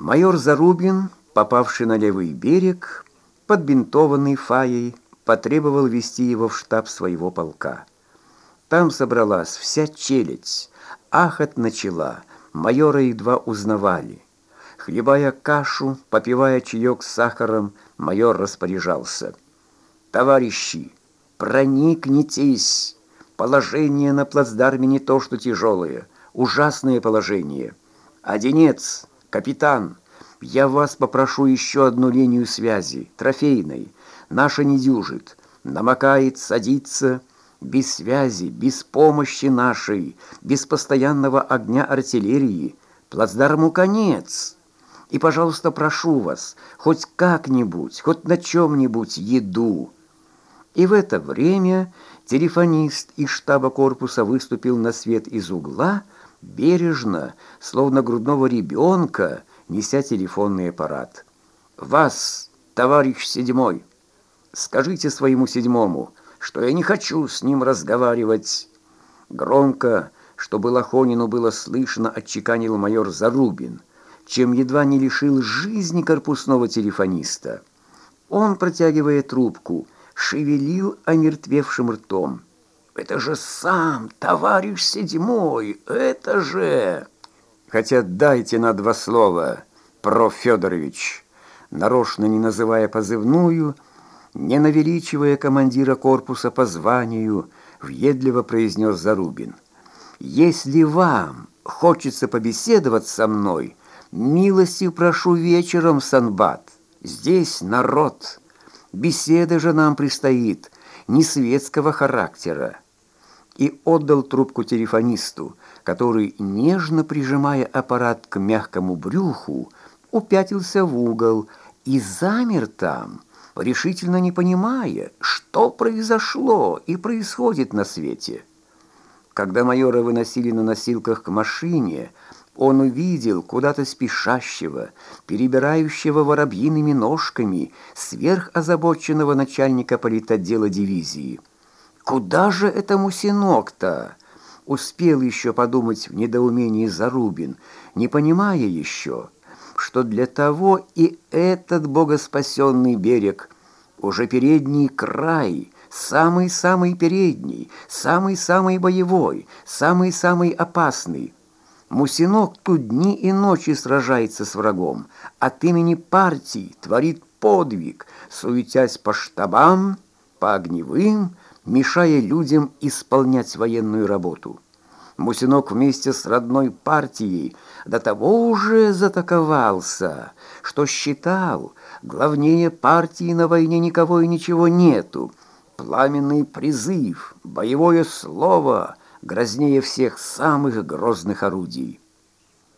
Майор Зарубин, попавший на левый берег, подбинтованный Фаей, потребовал вести его в штаб своего полка. Там собралась вся челядь, ахот начала, майора едва узнавали. Хлебая кашу, попивая чаек с сахаром, майор распоряжался. «Товарищи, проникнитесь! Положение на плацдарме не то что тяжелое, ужасное положение. Одинец!» «Капитан, я вас попрошу еще одну линию связи, трофейной. Наша не дюжит, намокает, садится. Без связи, без помощи нашей, без постоянного огня артиллерии. Плацдарму конец. И, пожалуйста, прошу вас, хоть как-нибудь, хоть на чем-нибудь еду». И в это время телефонист из штаба корпуса выступил на свет из угла, бережно, словно грудного ребенка, неся телефонный аппарат. «Вас, товарищ седьмой, скажите своему седьмому, что я не хочу с ним разговаривать». Громко, чтобы Лохонину было слышно, отчеканил майор Зарубин, чем едва не лишил жизни корпусного телефониста. Он, протягивая трубку, шевелил омертвевшим ртом. Это же сам товарищ седьмой, это же... Хотя дайте на два слова, проф. Федорович, нарочно не называя позывную, не навеличивая командира корпуса по званию, въедливо произнес Зарубин. «Если вам хочется побеседовать со мной, милости прошу вечером Санбат. Здесь народ. Беседа же нам предстоит не светского характера» и отдал трубку телефонисту, который, нежно прижимая аппарат к мягкому брюху, упятился в угол и замер там, решительно не понимая, что произошло и происходит на свете. Когда майора выносили на носилках к машине, он увидел куда-то спешащего, перебирающего воробьиными ножками сверхозабоченного начальника политотдела дивизии – Куда же это Мусинок-то? Успел еще подумать в недоумении Зарубин, не понимая еще, что для того и этот богоспасенный берег, уже передний край, самый-самый передний, самый-самый боевой, самый-самый опасный. Мусинок тут дни и ночи сражается с врагом, от имени партии творит подвиг, суетясь по штабам, по огневым, мешая людям исполнять военную работу. Мусинок вместе с родной партией до того уже затаковался, что считал, главнее партии на войне никого и ничего нету. Пламенный призыв, боевое слово грознее всех самых грозных орудий.